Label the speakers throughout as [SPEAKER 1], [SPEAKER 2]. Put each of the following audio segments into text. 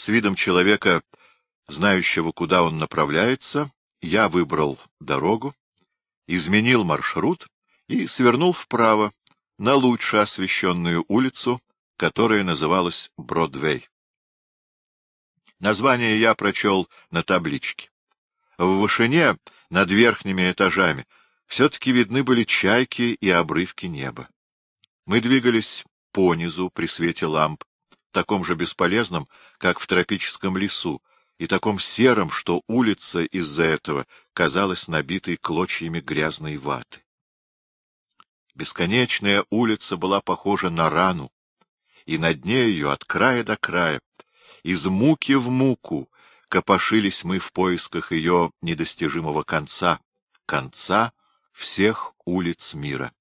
[SPEAKER 1] С видом человека, знающего, куда он направляется, я выбрал дорогу, изменил маршрут и свернул вправо, на лучше освещенную улицу, которая называлась Бродвей. Название я прочел на табличке. В вышине, над верхними этажами, все-таки видны были чайки и обрывки неба. Мы двигались понизу при свете ламп, таком же бесполезном, как в тропическом лесу, и таком сером, что улица из-за этого казалась набитой клочьями грязной ваты. Бесконечная улица была похожа на рану, и на дне ее от края до края, из муки в муку, копошились мы в поисках ее недостижимого конца, конца всех улиц мира.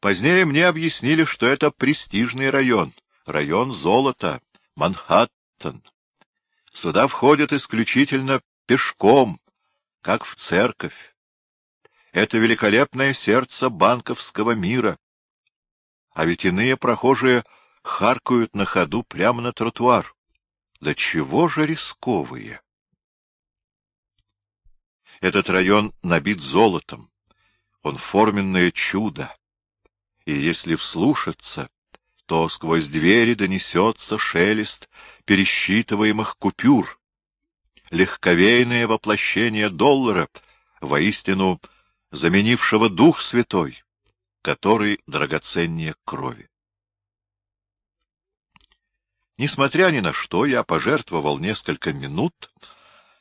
[SPEAKER 1] Позднее мне объяснили, что это престижный район, район золота, Манхэттен. Сюда входят исключительно пешком, как в церковь. Это великолепное сердце банковского мира. А ведь иные прохожие харкают на ходу прямо на тротуар. Да чего же рисковые? Этот район набит золотом. Он форменное чудо и если вслушаться, то сквозь двери донесется шелест пересчитываемых купюр. Легковейное воплощение доллара, воистину заменившего Дух Святой, который драгоценнее крови. Несмотря ни на что, я пожертвовал несколько минут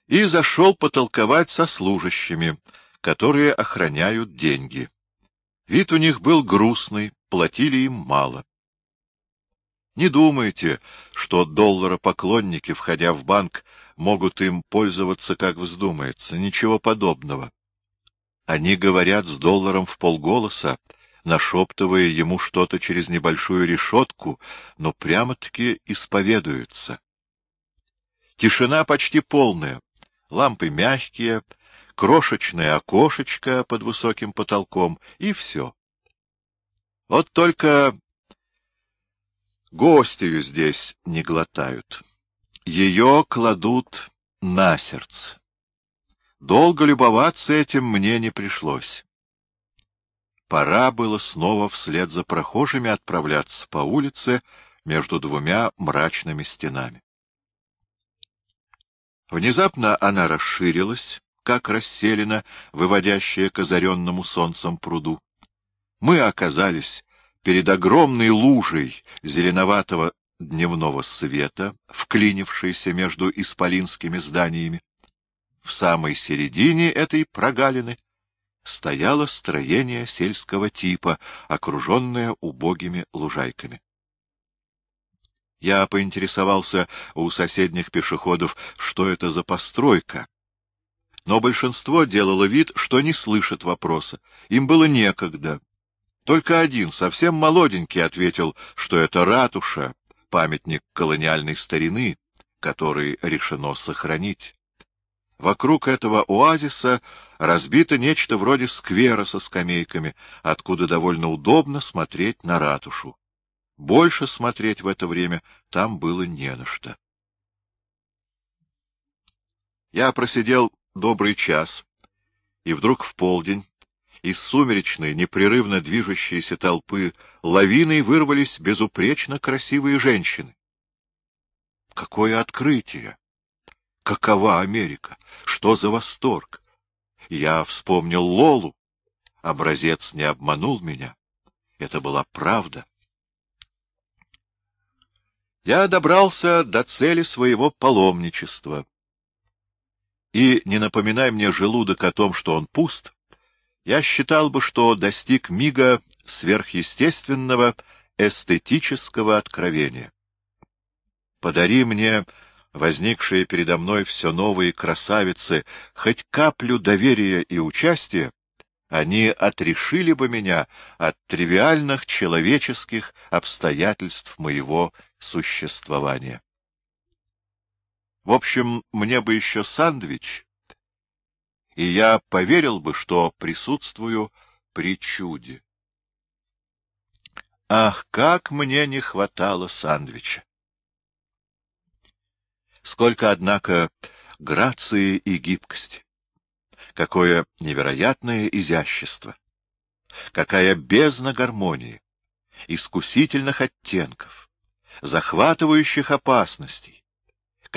[SPEAKER 1] и зашел потолковать со служащими, которые охраняют деньги. Вид у них был грустный, платили им мало. Не думайте, что долларопоклонники, входя в банк, могут им пользоваться, как вздумается. Ничего подобного. Они говорят с долларом в полголоса, нашептывая ему что-то через небольшую решетку, но прямо-таки исповедуются. Тишина почти полная, лампы мягкие, крошечное окошечко под высоким потолком, и все. Вот только гостью здесь не глотают. Ее кладут на сердце. Долго любоваться этим мне не пришлось. Пора было снова вслед за прохожими отправляться по улице между двумя мрачными стенами. Внезапно она расширилась, как расселена, выводящая к озаренному солнцем пруду. Мы оказались перед огромной лужей зеленоватого дневного света, вклинившейся между исполинскими зданиями. В самой середине этой прогалины стояло строение сельского типа, окруженное убогими лужайками. Я поинтересовался у соседних пешеходов, что это за постройка, но большинство делало вид, что не слышит вопроса. Им было некогда. Только один, совсем молоденький, ответил, что это ратуша, памятник колониальной старины, который решено сохранить. Вокруг этого оазиса разбито нечто вроде сквера со скамейками, откуда довольно удобно смотреть на ратушу. Больше смотреть в это время там было не на что. Я просидел добрый час, и вдруг в полдень из сумеречной, непрерывно движущейся толпы лавиной вырвались безупречно красивые женщины. Какое открытие! Какова Америка? Что за восторг? Я вспомнил Лолу. Образец не обманул меня. Это была правда. Я добрался до цели своего паломничества и не напоминай мне желудок о том, что он пуст, я считал бы, что достиг мига сверхъестественного эстетического откровения. Подари мне, возникшие передо мной все новые красавицы, хоть каплю доверия и участия, они отрешили бы меня от тривиальных человеческих обстоятельств моего существования. В общем, мне бы еще сандвич, и я поверил бы, что присутствую при чуде. Ах, как мне не хватало сандвича! Сколько, однако, грации и гибкости! Какое невероятное изящество! Какая бездна гармонии, искусительных оттенков, захватывающих опасностей!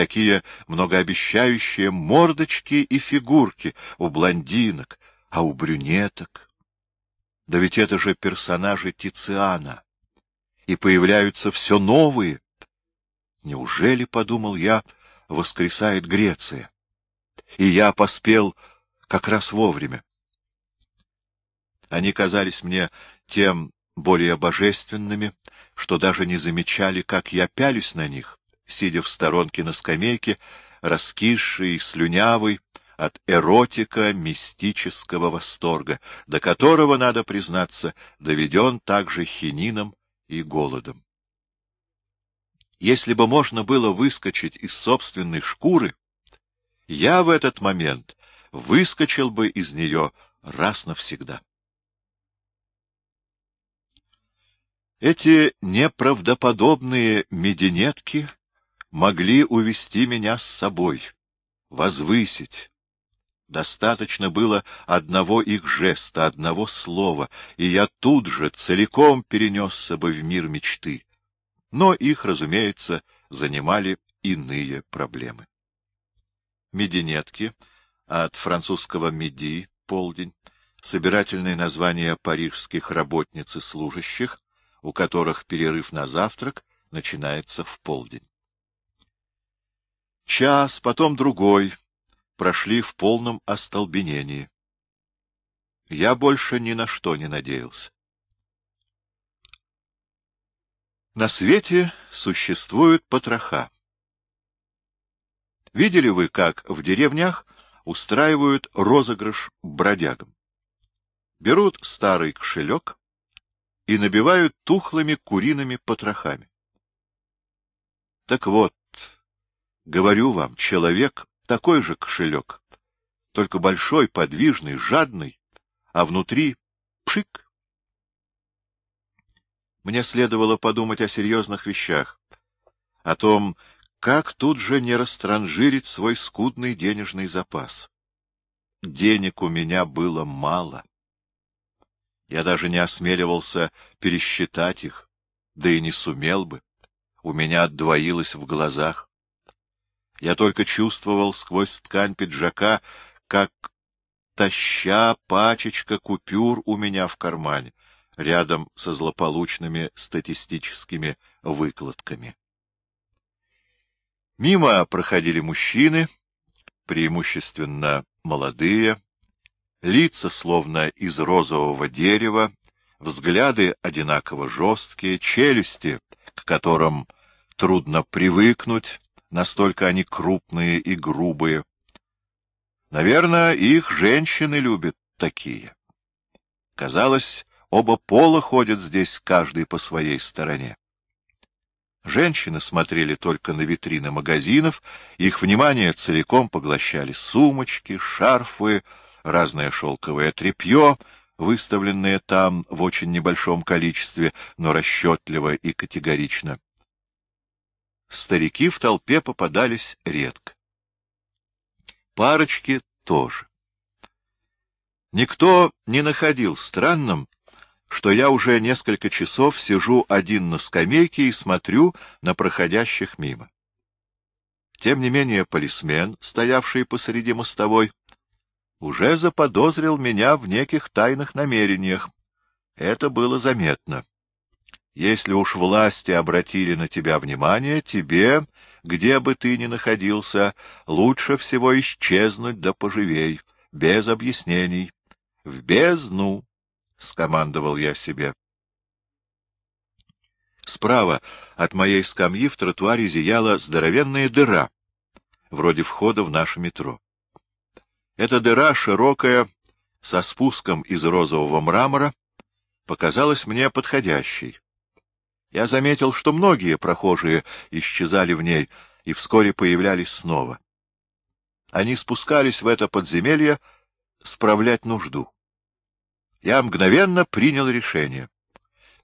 [SPEAKER 1] Какие многообещающие мордочки и фигурки у блондинок, а у брюнеток! Да ведь это же персонажи Тициана! И появляются все новые! Неужели, — подумал я, — воскресает Греция? И я поспел как раз вовремя. Они казались мне тем более божественными, что даже не замечали, как я пялюсь на них, сидя в сторонке на скамейке, раскисший слюнявый от эротика мистического восторга, до которого, надо признаться, доведен также хинином и голодом. Если бы можно было выскочить из собственной шкуры, я в этот момент выскочил бы из нее раз навсегда. Эти неправдоподобные мединетки могли увести меня с собой, возвысить. Достаточно было одного их жеста, одного слова, и я тут же целиком перенесся бы в мир мечты. Но их, разумеется, занимали иные проблемы. Мединетки — от французского «меди» — полдень, собирательное название парижских работниц и служащих, у которых перерыв на завтрак начинается в полдень. Час, потом другой, прошли в полном остолбенении. Я больше ни на что не надеялся. На свете существуют потроха. Видели вы, как в деревнях устраивают розыгрыш бродягам. Берут старый кошелек и набивают тухлыми куриными потрохами. Так вот, говорю вам, человек — такой же кошелек, только большой, подвижный, жадный, а внутри — пшик. Мне следовало подумать о серьезных вещах, о том, как тут же не растранжирить свой скудный денежный запас? Денег у меня было мало. Я даже не осмеливался пересчитать их, да и не сумел бы. У меня отдвоилось в глазах. Я только чувствовал сквозь ткань пиджака, как таща пачечка купюр у меня в кармане, рядом со злополучными статистическими выкладками. Мимо проходили мужчины, преимущественно молодые, лица словно из розового дерева, взгляды одинаково жесткие, челюсти, к которым трудно привыкнуть, настолько они крупные и грубые. Наверное, их женщины любят такие. Казалось, оба пола ходят здесь каждый по своей стороне. Женщины смотрели только на витрины магазинов, их внимание целиком поглощали сумочки, шарфы, разное шелковое тряпье, выставленное там в очень небольшом количестве, но расчетливо и категорично. Старики в толпе попадались редко. Парочки тоже. Никто не находил странным, что я уже несколько часов сижу один на скамейке и смотрю на проходящих мимо. Тем не менее полисмен, стоявший посреди мостовой, уже заподозрил меня в неких тайных намерениях. Это было заметно. Если уж власти обратили на тебя внимание, тебе, где бы ты ни находился, лучше всего исчезнуть да поживей, без объяснений, в бездну. — скомандовал я себе. Справа от моей скамьи в тротуаре зияла здоровенная дыра, вроде входа в наше метро. Эта дыра, широкая, со спуском из розового мрамора, показалась мне подходящей. Я заметил, что многие прохожие исчезали в ней и вскоре появлялись снова. Они спускались в это подземелье справлять нужду я мгновенно принял решение.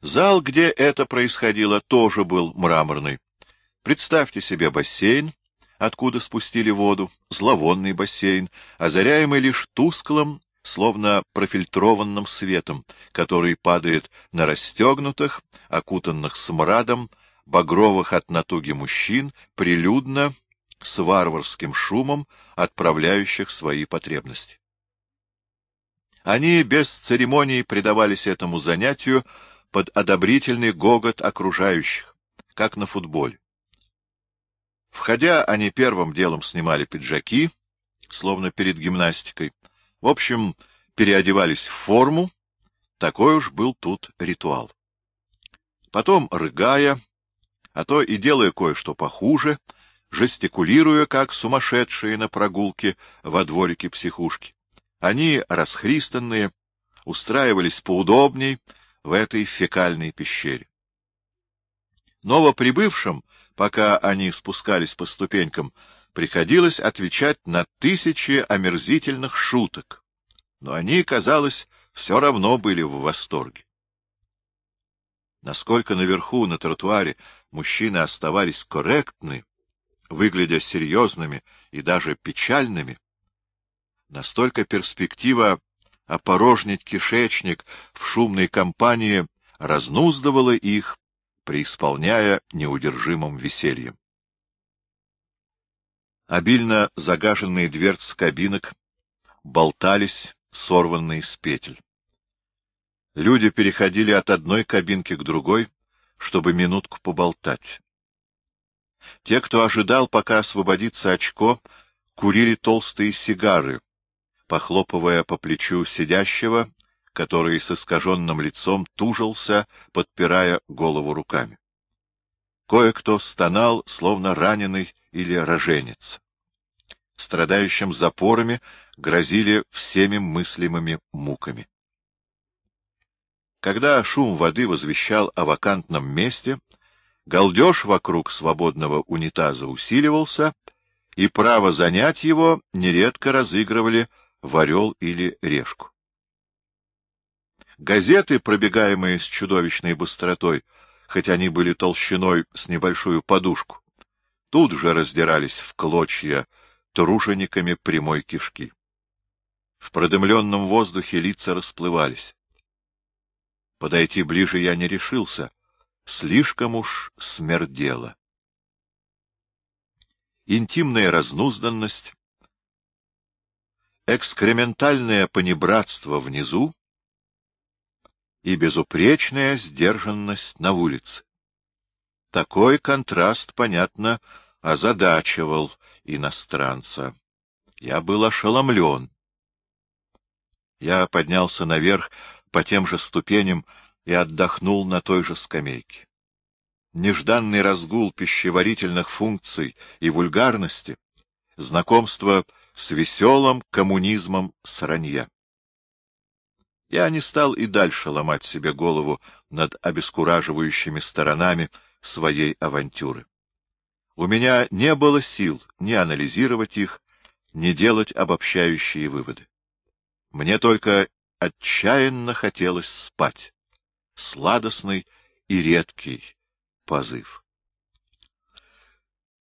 [SPEAKER 1] Зал, где это происходило, тоже был мраморный. Представьте себе бассейн, откуда спустили воду, зловонный бассейн, озаряемый лишь тусклым, словно профильтрованным светом, который падает на расстегнутых, окутанных смрадом, багровых от натуги мужчин, прилюдно, с варварским шумом, отправляющих свои потребности. Они без церемоний предавались этому занятию под одобрительный гогот окружающих, как на футболе. Входя, они первым делом снимали пиджаки, словно перед гимнастикой. В общем, переодевались в форму, такой уж был тут ритуал. Потом, рыгая, а то и делая кое-что похуже, жестикулируя, как сумасшедшие на прогулке во дворике психушки, они, расхристанные, устраивались поудобней в этой фекальной пещере. Новоприбывшим, пока они спускались по ступенькам, приходилось отвечать на тысячи омерзительных шуток, но они, казалось, все равно были в восторге. Насколько наверху, на тротуаре, мужчины оставались корректны, выглядя серьезными и даже печальными, Настолько перспектива опорожнить кишечник в шумной компании разнуздывала их, преисполняя неудержимым весельем. Обильно загаженные дверцы кабинок болтались, сорванные с петель. Люди переходили от одной кабинки к другой, чтобы минутку поболтать. Те, кто ожидал, пока освободится очко, курили толстые сигары, похлопывая по плечу сидящего, который с искаженным лицом тужился, подпирая голову руками. Кое-кто стонал, словно раненый или роженец. Страдающим запорами грозили всеми мыслимыми муками. Когда шум воды возвещал о вакантном месте, галдеж вокруг свободного унитаза усиливался, и право занять его нередко разыгрывали в орел или решку. Газеты, пробегаемые с чудовищной быстротой, хоть они были толщиной с небольшую подушку, тут же раздирались в клочья тружениками прямой кишки. В продымленном воздухе лица расплывались. Подойти ближе я не решился, слишком уж смердело. Интимная разнузданность, экскрементальное понебратство внизу и безупречная сдержанность на улице. Такой контраст, понятно, озадачивал иностранца. Я был ошеломлен. Я поднялся наверх по тем же ступеням и отдохнул на той же скамейке. Нежданный разгул пищеварительных функций и вульгарности, знакомство с веселым коммунизмом сранья. Я не стал и дальше ломать себе голову над обескураживающими сторонами своей авантюры. У меня не было сил ни анализировать их, ни делать обобщающие выводы. Мне только отчаянно хотелось спать. Сладостный и редкий позыв.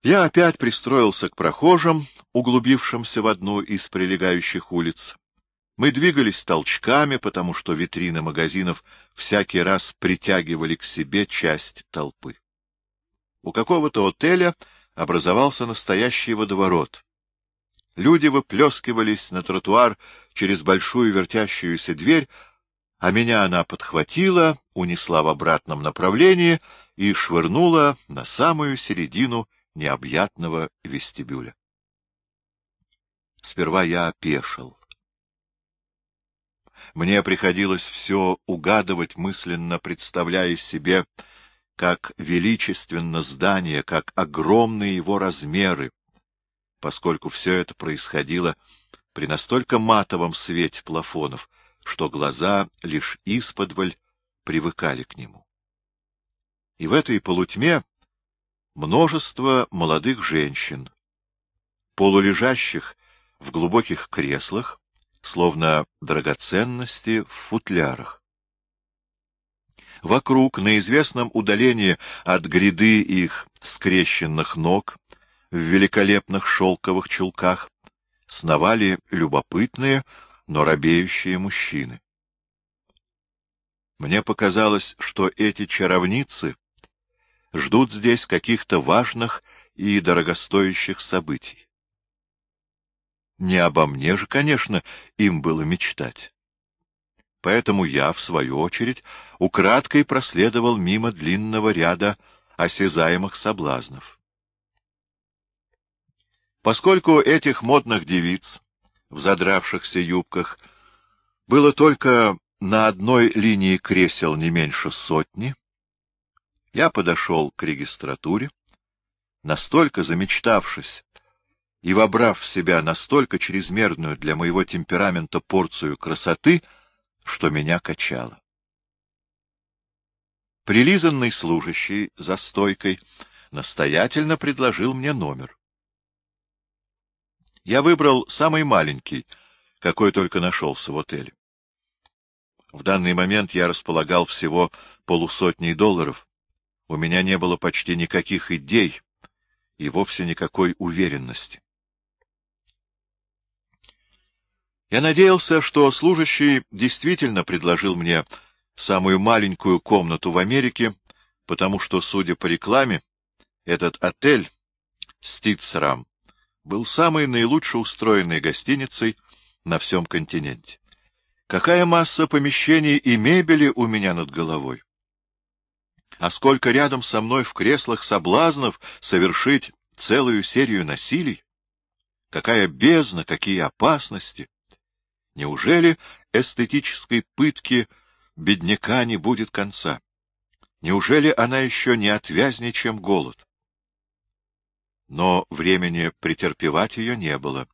[SPEAKER 1] Я опять пристроился к прохожим, углубившимся в одну из прилегающих улиц. Мы двигались толчками, потому что витрины магазинов всякий раз притягивали к себе часть толпы. У какого-то отеля образовался настоящий водоворот. Люди выплескивались на тротуар через большую вертящуюся дверь, а меня она подхватила, унесла в обратном направлении и швырнула на самую середину необъятного вестибюля. Сперва я опешил. Мне приходилось все угадывать, мысленно представляя себе, как величественно здание, как огромны его размеры, поскольку все это происходило при настолько матовом свете плафонов, что глаза лишь исподволь привыкали к нему. И в этой полутьме множество молодых женщин, полулежащих в глубоких креслах, словно драгоценности в футлярах. Вокруг, на известном удалении от гряды их скрещенных ног, в великолепных шелковых чулках, сновали любопытные, но робеющие мужчины. Мне показалось, что эти чаровницы ждут здесь каких-то важных и дорогостоящих событий. Не обо мне же, конечно, им было мечтать. Поэтому я, в свою очередь, украдкой проследовал мимо длинного ряда осязаемых соблазнов. Поскольку этих модных девиц в задравшихся юбках было только на одной линии кресел не меньше сотни, я подошел к регистратуре, настолько замечтавшись и вобрав в себя настолько чрезмерную для моего темперамента порцию красоты, что меня качало. Прилизанный служащий за стойкой настоятельно предложил мне номер. Я выбрал самый маленький, какой только нашелся в отеле. В данный момент я располагал всего полусотней долларов. У меня не было почти никаких идей и вовсе никакой уверенности. Я надеялся, что служащий действительно предложил мне самую маленькую комнату в Америке, потому что, судя по рекламе, этот отель Ститсрам был самой наилучше устроенной гостиницей на всем континенте. Какая масса помещений и мебели у меня над головой! А сколько рядом со мной в креслах соблазнов совершить целую серию насилий! Какая бездна, какие опасности! Неужели эстетической пытки бедняка не будет конца? Неужели она еще не отвязнее, чем голод? но времени претерпевать ее не было.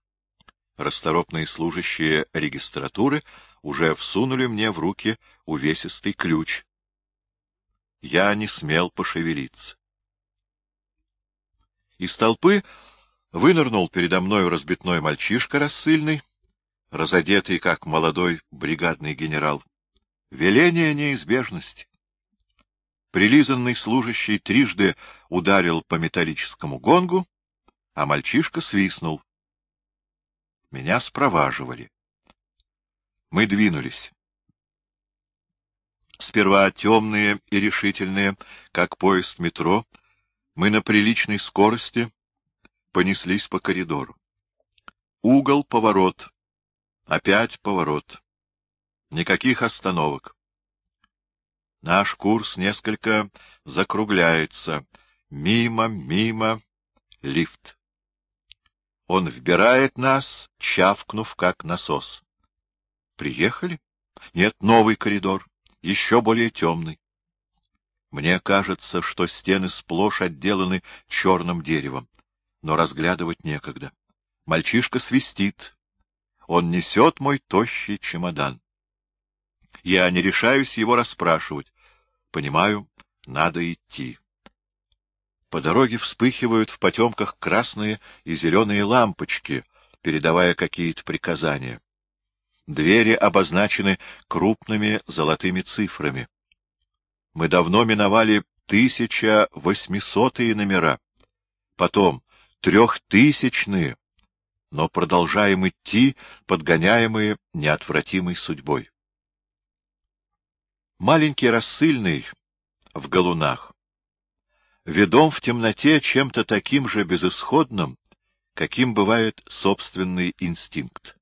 [SPEAKER 1] Расторопные служащие регистратуры уже всунули мне в руки увесистый ключ. Я не смел пошевелиться. Из толпы вынырнул передо мною разбитной мальчишка рассыльный, разодетый, как молодой бригадный генерал. Веление неизбежности. Прилизанный служащий трижды ударил по металлическому гонгу, а мальчишка свистнул. Меня спроваживали. Мы двинулись. Сперва темные и решительные, как поезд метро, мы на приличной скорости понеслись по коридору. Угол, поворот. Опять поворот. Никаких остановок. Наш курс несколько закругляется. Мимо, мимо, лифт. Он вбирает нас, чавкнув, как насос. Приехали? Нет, новый коридор, еще более темный. Мне кажется, что стены сплошь отделаны черным деревом, но разглядывать некогда. Мальчишка свистит. Он несет мой тощий чемодан. Я не решаюсь его расспрашивать. Понимаю, надо идти. По дороге вспыхивают в потемках красные и зеленые лампочки, передавая какие-то приказания. Двери обозначены крупными золотыми цифрами. Мы давно миновали тысяча восьмисотые номера, потом трехтысячные, но продолжаем идти, подгоняемые неотвратимой судьбой. Маленький рассыльный в галунах, ведом в темноте чем-то таким же безысходным, каким бывает собственный инстинкт.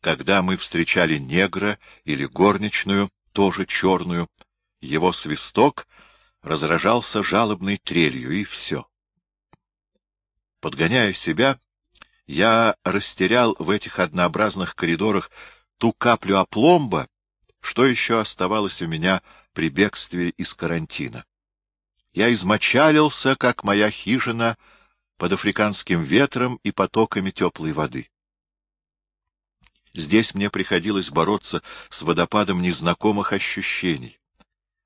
[SPEAKER 1] Когда мы встречали негра или горничную, тоже черную, его свисток разражался жалобной трелью, и все. Подгоняя себя, я растерял в этих однообразных коридорах ту каплю опломба, что еще оставалось у меня при бегстве из карантина. Я измочалился, как моя хижина, под африканским ветром и потоками теплой воды. Здесь мне приходилось бороться с водопадом незнакомых ощущений.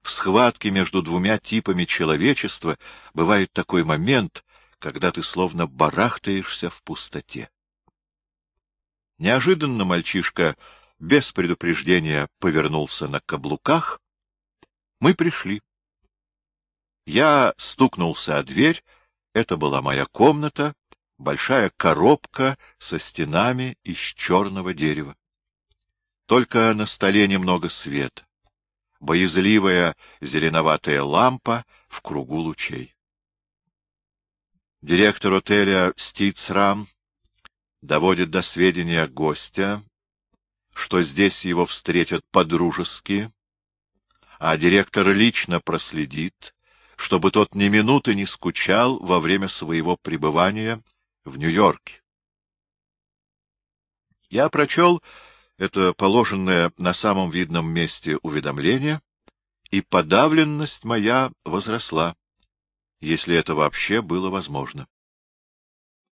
[SPEAKER 1] В схватке между двумя типами человечества бывает такой момент, когда ты словно барахтаешься в пустоте. Неожиданно мальчишка без предупреждения повернулся на каблуках. Мы пришли. Я стукнулся о дверь Это была моя комната, большая коробка со стенами из черного дерева. Только на столе немного света, боязливая зеленоватая лампа в кругу лучей. Директор отеля Стицрам доводит до сведения гостя, что здесь его встретят по-дружески, а директор лично проследит, чтобы тот ни минуты не скучал во время своего пребывания в Нью-Йорке. Я прочел это положенное на самом видном месте уведомление, и подавленность моя возросла, если это вообще было возможно.